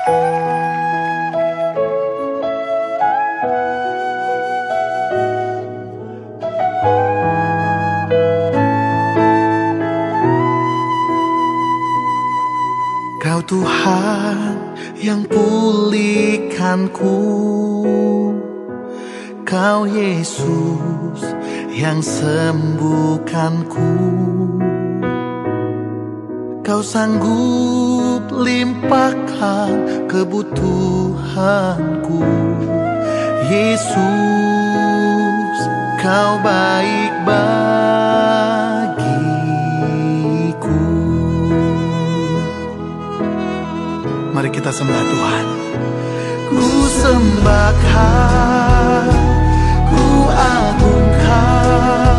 Kau Tuhan yang pulihkanku. Kau Yesus yang sembuhkanku Kau sanggup limpahkan kebutuhanku. Yesus kau baik bagiku. Mari kita sembah Tuhan. Ku sembahkan Ku agungkan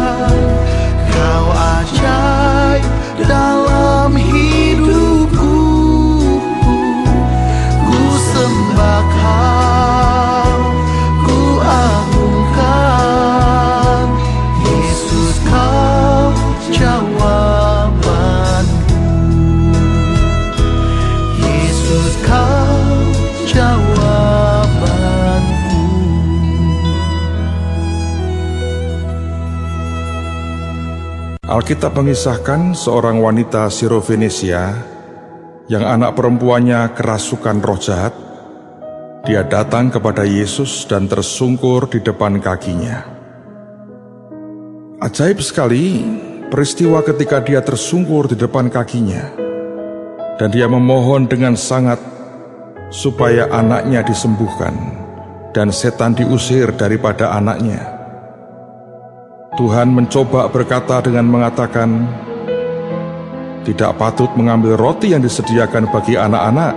Alkitab mengisahkan seorang wanita Sirofenesia yang anak perempuannya kerasukan roh jahat. Dia datang kepada Yesus dan tersungkur di depan kakinya. Ajaib sekali peristiwa ketika dia tersungkur di depan kakinya. Dan dia memohon dengan sangat supaya anaknya disembuhkan dan setan diusir daripada anaknya. Tuhan mencoba berkata dengan mengatakan, "Tidak patut mengambil roti yang disediakan bagi anak-anak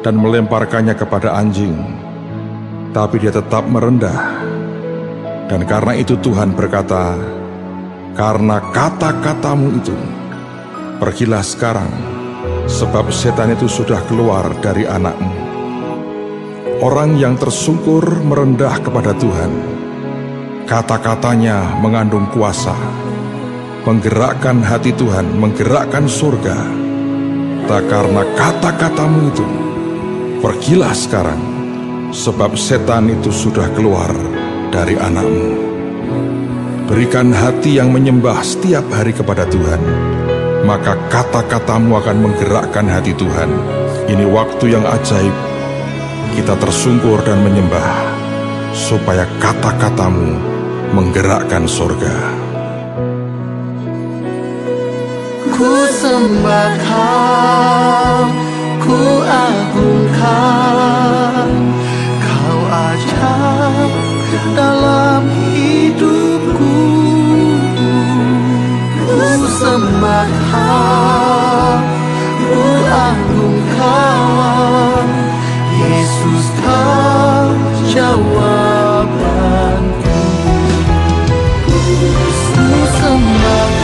dan melemparkannya kepada anjing." Tapi dia tetap merendah. Dan karena itu Tuhan berkata, "Karena kata-katamu itu, pergilah sekarang, sebab setan itu sudah keluar dari anakmu." Orang yang tersungkur merendah kepada Tuhan Kata-katanya mengandung kuasa, menggerakkan hati Tuhan, menggerakkan surga. Tak karena kata-katamu itu, pergilah sekarang, sebab setan itu sudah keluar dari anakmu. Berikan hati yang menyembah setiap hari kepada Tuhan, maka kata-katamu akan menggerakkan hati Tuhan. Ini waktu yang ajaib, kita tersungkur dan menyembah, supaya kata-katamu menggerakkan surga. Ku sembahkan, ku agungkan summer.